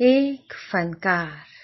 एक फनकार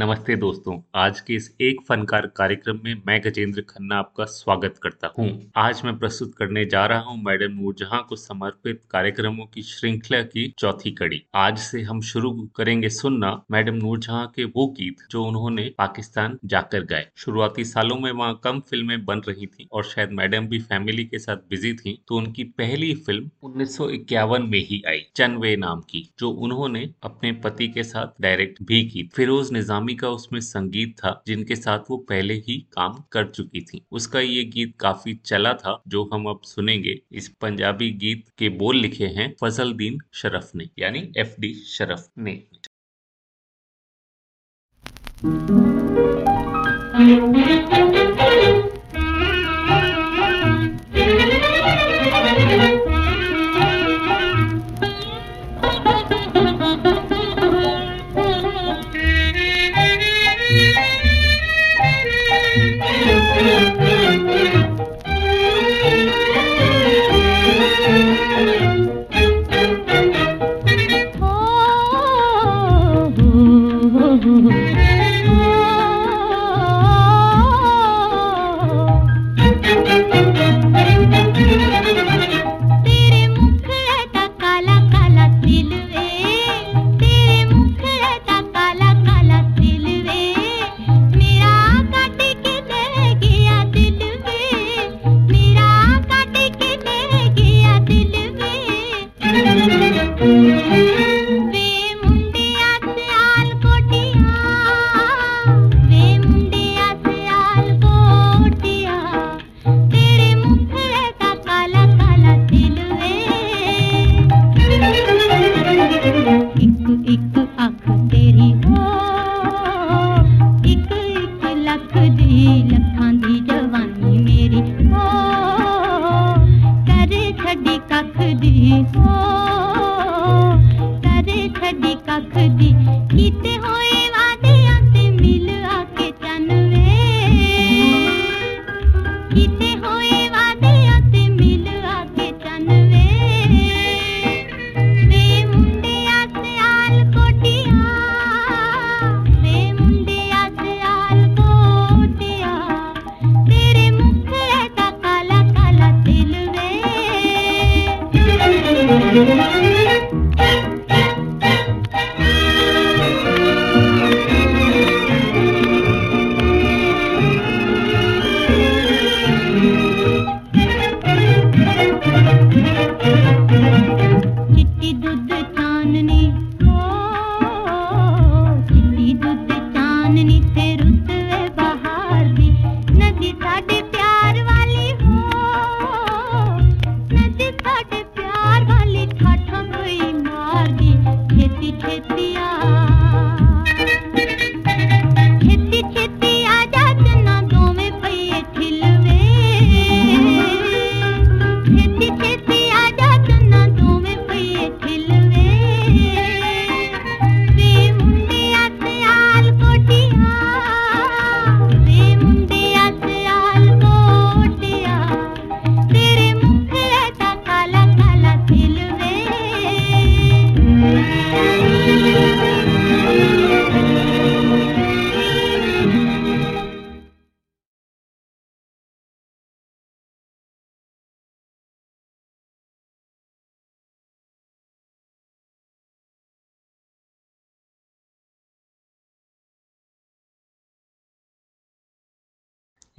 नमस्ते दोस्तों, आज के इस एक फनकार कार्यक्रम में मैं गजेंद्र खन्ना आपका स्वागत करता हूँ। आज मैं प्रस्तुत करने जा रहा हूँ मैडम नूरजहां को समर्पित कार्यक्रमों की श्रृंखला की चौथी कड़ी। आज से हम शुरू करेंगे सुनना मैडम नूरजहां के वो गीत जो उन्होंने पाकिस्तान जाकर गाए। शुरुआती सालों में वहाँ कम फ़िल्में बन रही थी और शायद मैडम भी फैमिली के साथ बिज़ी थी तो उनकी पहली फ़िल्म उन्नीस सौ इक्यावन में ही आई, चनवे नाम की, जो उन्होंने अपने पति के साथ डायरेक्ट भी की। फिरोज निजामी स्वामी का उसमें संगीत था, जिनके साथ वो पहले ही काम कर चुकी थी। उसका ये गीत काफ़ी चला था, जो हम अब सुनेंगे। इस पंजाबी गीत के बोल लिखे हैं फजल दीन शरफ ने, यानी एफ़ डी शरफ ने।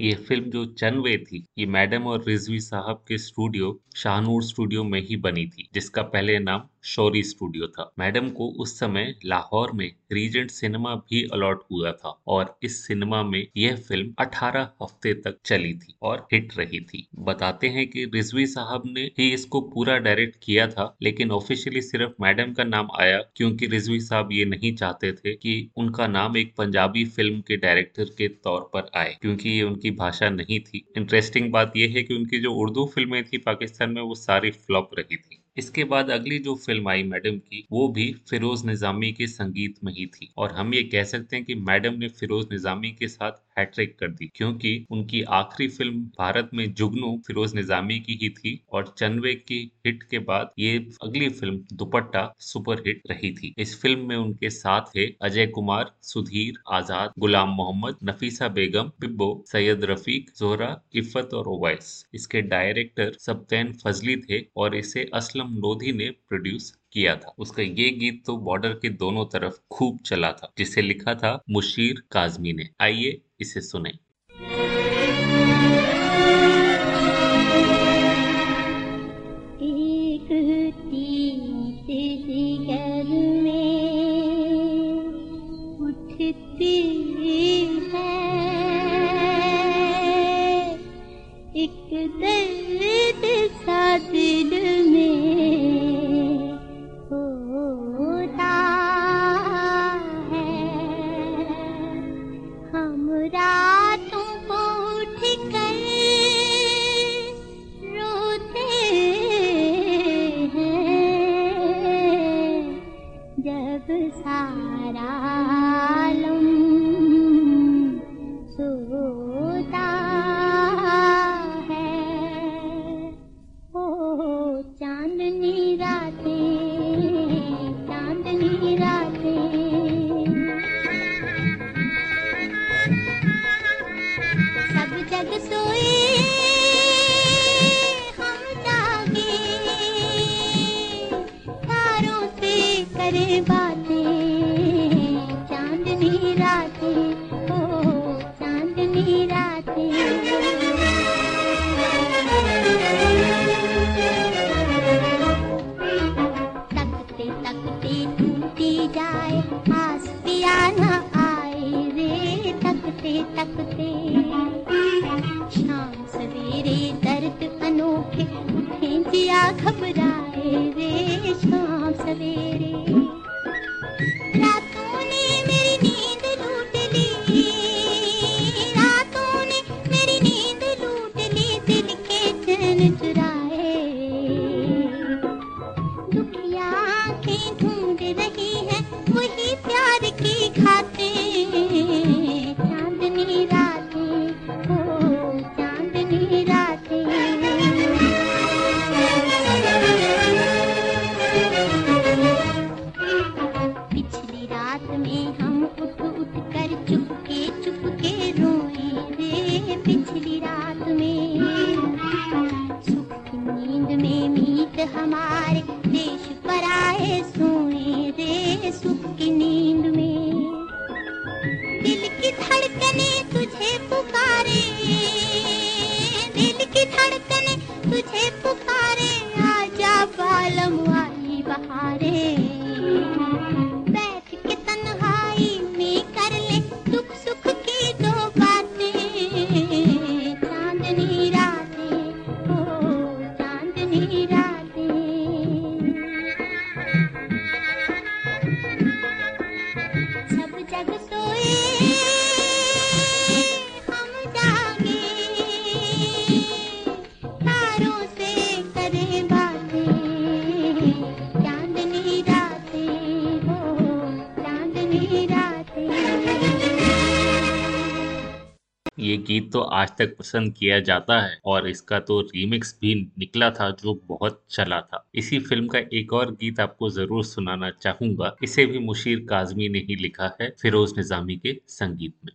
ये फ़िल्म जो चनवे थी, ये मैडम और रिजवी साहब के स्टूडियो, शाहनूर स्टूडियो में ही बनी थी, जिसका पहले नाम शौरी स्टूडियो था। मैडम को उस समय लाहौर में रीजेंट सिनेमा भी अलॉट हुआ था और इस सिनेमा में यह फ़िल्म 18 हफ़्ते तक चली थी और हिट रही थी। बताते हैं कि रिजवी साहब ने ही इसको पूरा डायरेक्ट किया था, लेकिन ऑफिशियली सिर्फ़ मैडम का नाम आया, क्योंकि रिजवी साहब ये नहीं चाहते थे कि उनका नाम एक पंजाबी फ़िल्म के डायरेक्टर के तौर पर आए, क्योंकि ये उनकी भाषा नहीं थी। इंटरेस्टिंग बात यह है कि उनकी जो उर्दू फ़िल्में थी पाकिस्तान में, वो सारी फ्लॉप रही थी। इसके बाद अगली जो फ़िल्म आई मैडम की, वो भी फिरोज निजामी के संगीत में ही थी। और हम ये कह सकते हैं कि मैडम ने फिरोज निजामी के साथ हैट्रिक कर दी, क्योंकि उनकी आखिरी फ़िल्म भारत में जुगनू फिरोज निजामी की ही थी और चनवे की हिट के बाद ये अगली फ़िल्म दुपट्टा सुपर हिट रही थी। इस फ़िल्म में उनके साथ थे अजय कुमार, सुधीर आज़ाद, गुलाम मोहम्मद, नफीसा बेगम, बिब्बो, सैयद रफीक, जोहरा, इफ्फत और ओवैस। इसके डायरेक्टर सबतैन फजली थे और इसे असलम लोधी ने प्रोड्यूस किया था। उसका ये गीत तो बॉर्डर के दोनों तरफ़ खूब चला था, जिसे लिखा था मुशीर काजमी ने। आइए इसे सुने। रात में हम उठ गीत तो आज तक पसंद किया जाता है और इसका तो रीमिक्स भी निकला था जो बहुत चला था। इसी फ़िल्म का एक और गीत आपको ज़रूर सुनाना चाहूँगा। इसे भी मुशीर काजमी ने ही लिखा है फिरोज निजामी के संगीत में।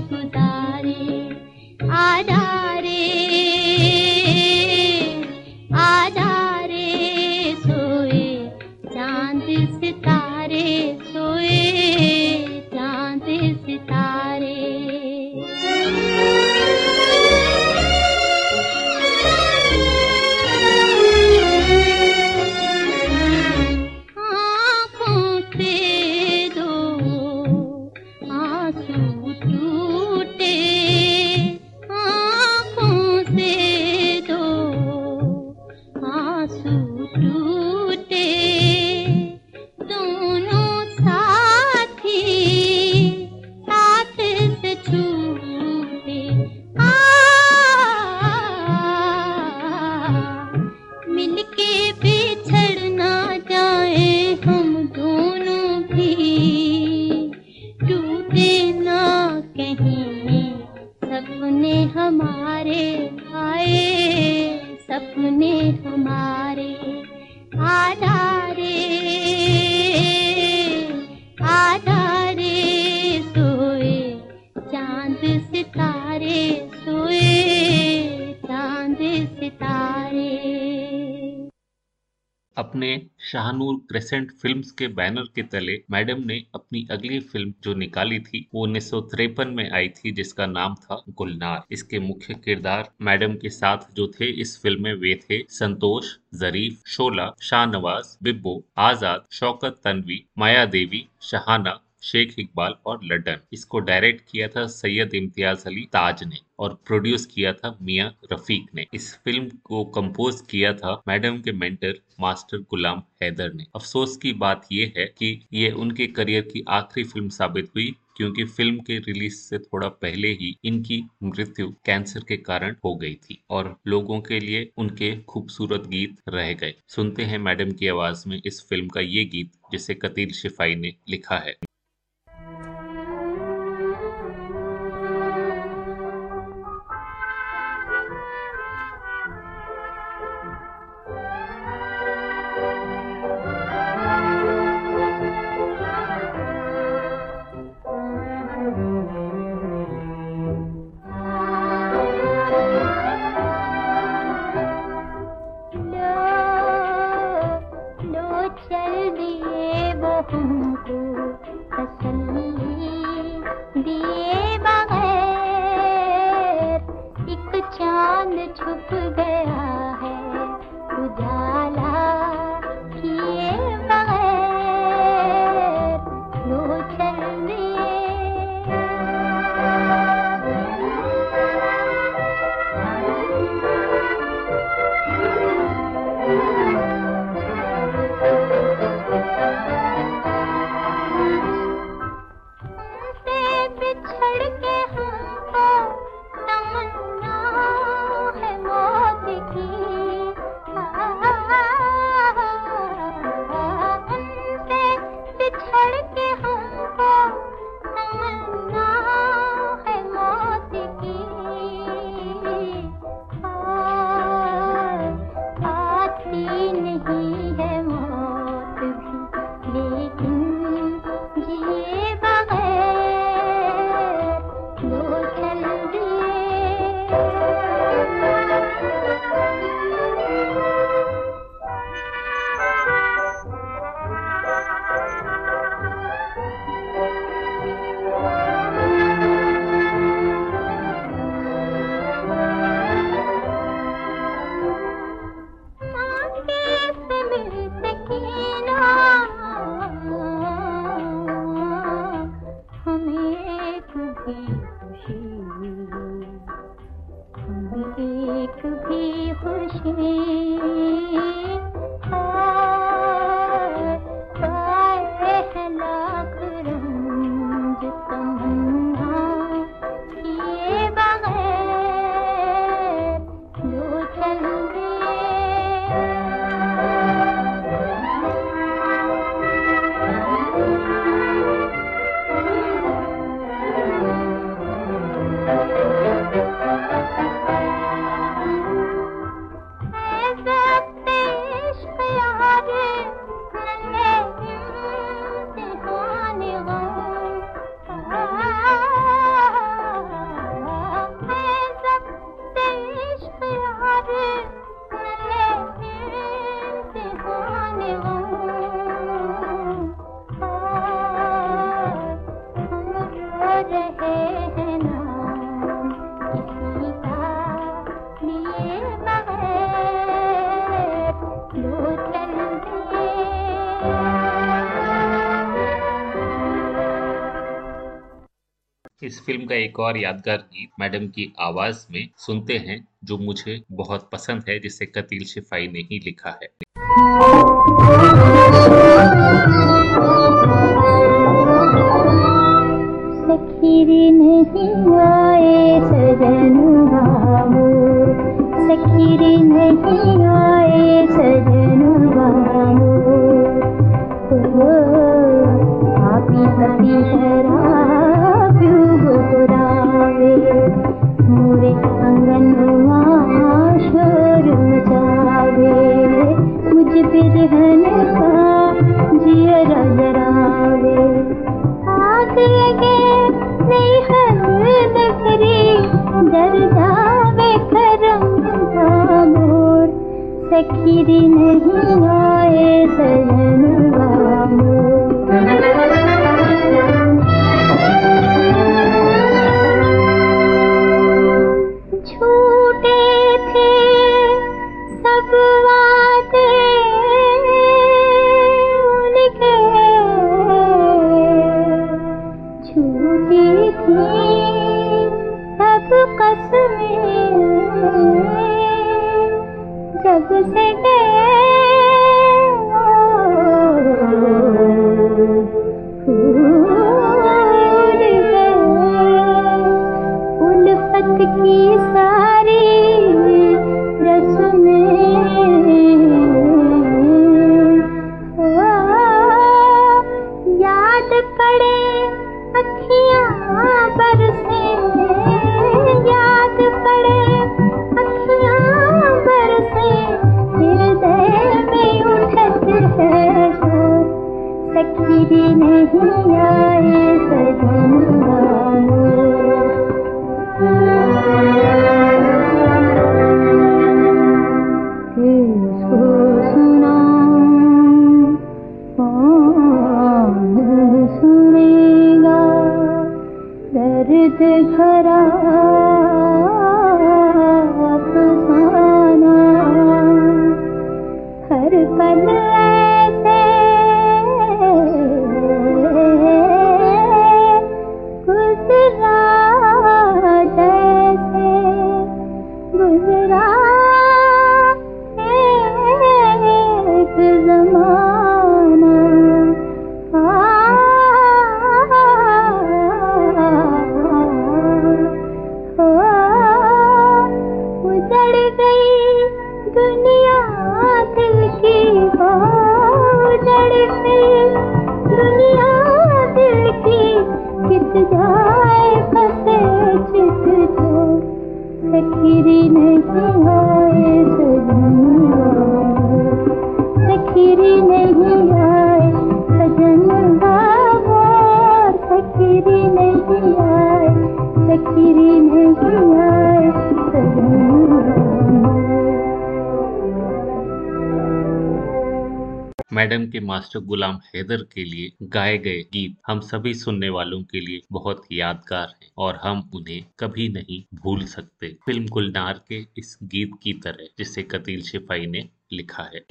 कुता me, me, me. Shahnoor Crescent Films के बैनर के तले मैडम ने अपनी अगली फ़िल्म जो निकाली थी, वो उन्नीस सौ तिरपन में आई थी, जिसका नाम था गुलनार। इसके मुख्य किरदार मैडम के साथ जो थे, इस फ़िल्म में वे थे संतोष, जरीफ, शोला, शाहनवाज, बिब्बो, आज़ाद, शौकत तनवी, माया देवी, शहाना, शेख इकबाल और लड्डन। इसको डायरेक्ट किया था सैयद इम्तियाज़ अली ताज ने। और प्रोड्यूस किया था मियाँ रफीक ने। इस फ़िल्म को कंपोज किया था मैडम के मेंटर मास्टर गुलाम हैदर ने। अफसोस की बात यह है कि ये उनके करियर की आखिरी फ़िल्म साबित हुई, क्योंकि फ़िल्म के रिलीज़ से थोड़ा पहले ही इनकी मृत्यु कैंसर के कारण हो गई थी और लोगों के लिए उनके खूबसूरत गीत रह गए। सुनते हैं मैडम की आवाज़ में इस फ़िल्म का ये गीत, जिसे कतील शिफाई ने लिखा है। फ़िल्म का एक और यादगार गीत मैडम की आवाज़ में सुनते हैं, जो मुझे बहुत पसंद है, जिसे कतील शिफाई ने ही लिखा है। सखीरी नहीं आए सजन बाबू, सखीरी नहीं मास्टर गुलाम हैदर के लिए गाए गए गीत हम सभी सुनने वालों के लिए बहुत यादगार है और हम उन्हें कभी नहीं भूल सकते। फ़िल्म गुलनार के इस गीत की तरह, जिसे कतील सिपाही ने लिखा है।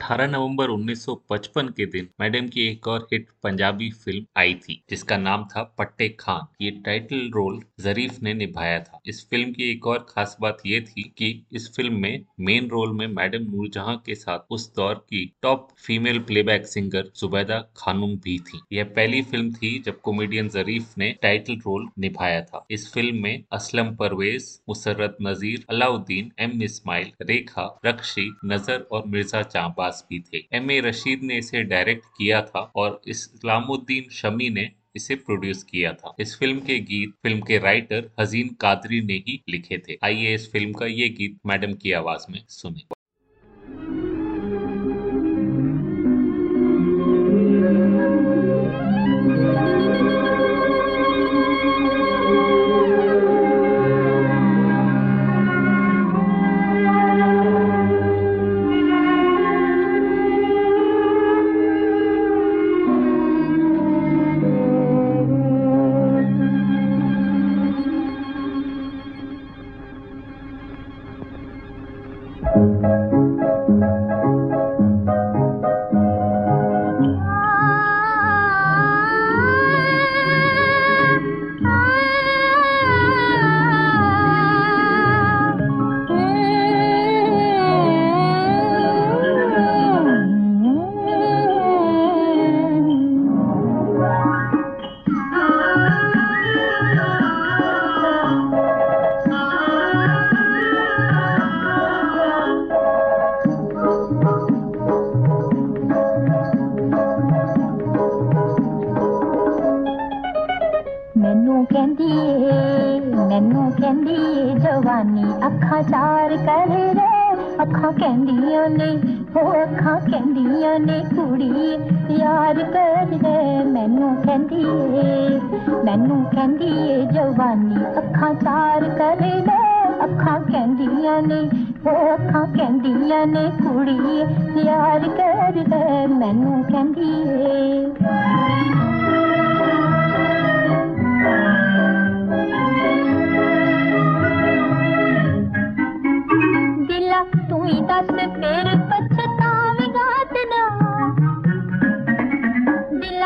18 नवंबर 1955 के दिन मैडम की एक और हिट पंजाबी फ़िल्म आई थी, जिसका नाम था पट्टे खान। ये टाइटल रोल जरीफ ने निभाया था। इस फ़िल्म की एक और खास बात ये थी कि इस फ़िल्म में मेन रोल में मैडम नूरजहां के साथ उस दौर की top female playback singer Zubaida Khanum भी थी। यह पहली फ़िल्म थी जब कॉमेडियन जरीफ ने टाइटल रोल निभाया था। इस फ़िल्म में असलम परवेज मुसरत नजीर, अलाउद्दीन, एम इस्माइल, रेखा रक्षी नज़र और मिर्ज़ा चांप अब्बास भी थे। एम ए रशीद ने इसे डायरेक्ट किया था और इस्लामुद्दीन शमी ने इसे प्रोड्यूस किया था। इस फ़िल्म के गीत फ़िल्म के राइटर हजीन कादरी ने ही लिखे थे। आइए इस फ़िल्म का ये गीत मैडम की आवाज़ में सुने।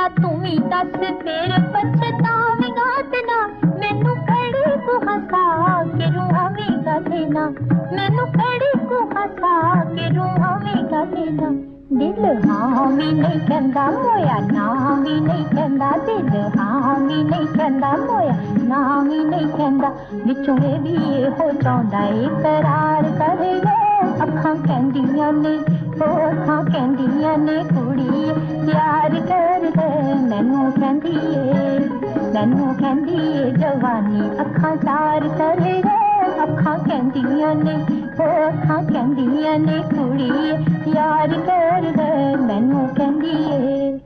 ਤੇਰਾ ਤੂੰ ਵੀ ਦੱਸ ਫੇਰ ਪਛਤਾਵੇਂਗਾ ਤਨਾ ਮੈਨੂੰ ਕੜੀ ਕੋ ਹਸਾ ਕੇ ਰੋਵੇਂਗਾ ਤੇਨਾ ਮੈਨੂੰ ਕੜੀ ਕੋ ਹਸਾ ਕੇ ਰੋਵੇਂਗਾ ਤੇਨਾ ਦਿਲ ਹਾਂ ਵੀ ਨਹੀਂ ਕਹਿੰਦਾ ਮੋਇਆ ਨਾ ਵੀ ਨਹੀਂ ਕਹਿੰਦਾ ਦਿਲ ਹਾਂ ਵੀ ਨਹੀਂ ਕਹਿੰਦਾ ਮੋਇਆ ਨਾ ਵੀ ਨਹੀਂ ਕਹਿੰਦਾ ਵਿੱਚੋਂ ਇਹ ਵੀ ਇਹੋ ਚਾਹੁੰਦਾ ਏ ਕਰਾਰ ਕਰ ਲੈ ਅੱਖਾਂ ਕਹਿੰਦੀਆਂ ਨੇ ਅੱਖਾਂ ਕਹਿੰਦੀਆਂ ਨੇ ਕੁੜੀ ਪਿਆਰ ਕਰਦੇ ਮੈਨੂੰ ਕਹਿੰਦੀ ਏ ਮੈਨੂੰ ਕਹਿੰਦੀ ਏ ਜਵਾਨੀ ਅੱਖਾਂ ਤਾਰ ਕਰੇ ਅੱਖਾਂ ਕਹਿੰਦੀਆਂ ਨੇ ਅੱਖਾਂ ਕਹਿੰਦੀਆਂ ਨੇ ਕੁੜੀ ਪਿਆਰ ਕਰਦੇ ਮੈਨੂੰ ਕਹਿੰਦੀ ਏ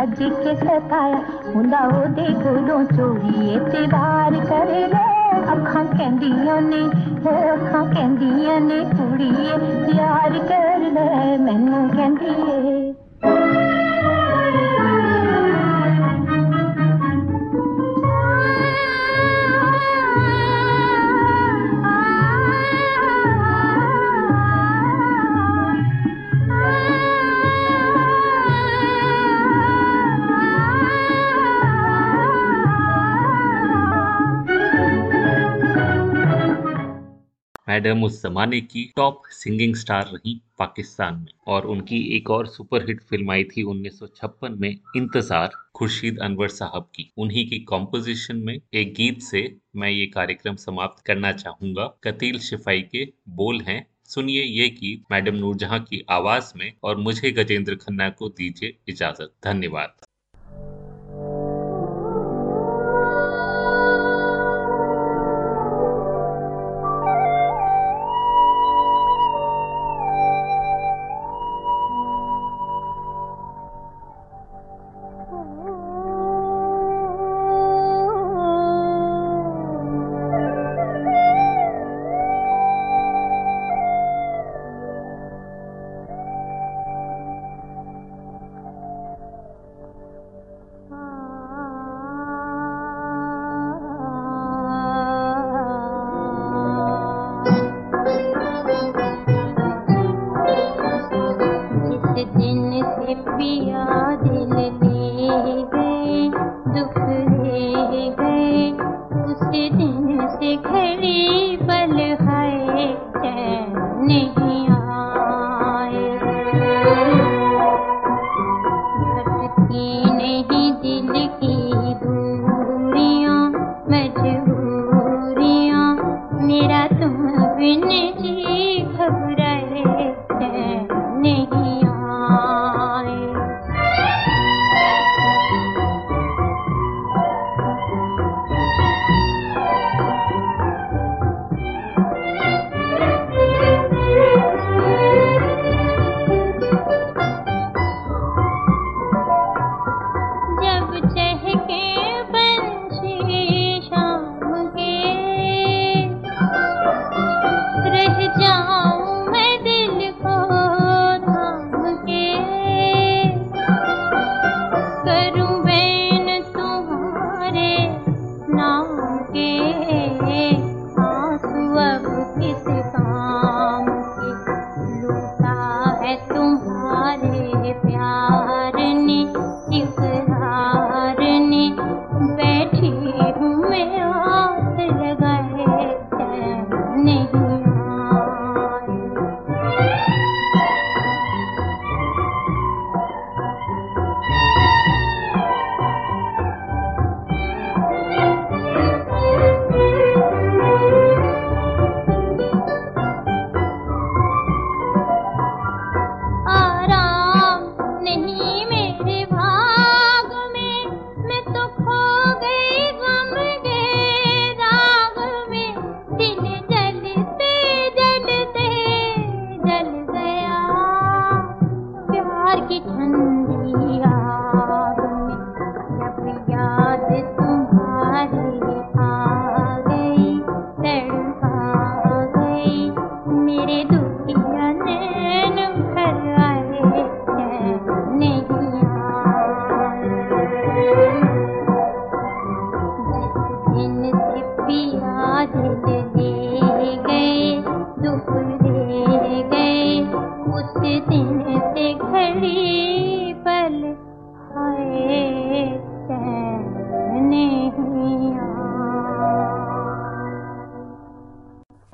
आज के सताया। मुंडा ओदे कोलों चोरी एतबार कर ले। अखा कहदियाँ ने अखा कहदियाँ ने, कुड़िए, प्यार कर ले, मैनू कहदिए मैडम उस जमाने की टॉप सिंगिंग स्टार रही पाकिस्तान में और उनकी एक और सुपरहिट फ़िल्म आई थी 1956 में इंतज़ार, खुर्शीद अनवर साहब की। उन्हीं की कॉम्पोजिशन में एक गीत से मैं ये कार्यक्रम समाप्त करना चाहूँगा। कतील शिफाई के बोल हैं। सुनिए ये गीत मैडम नूरजहां की आवाज़ में और मुझे गजेंद्र खन्ना को दीजिए इजाज़त। धन्यवाद।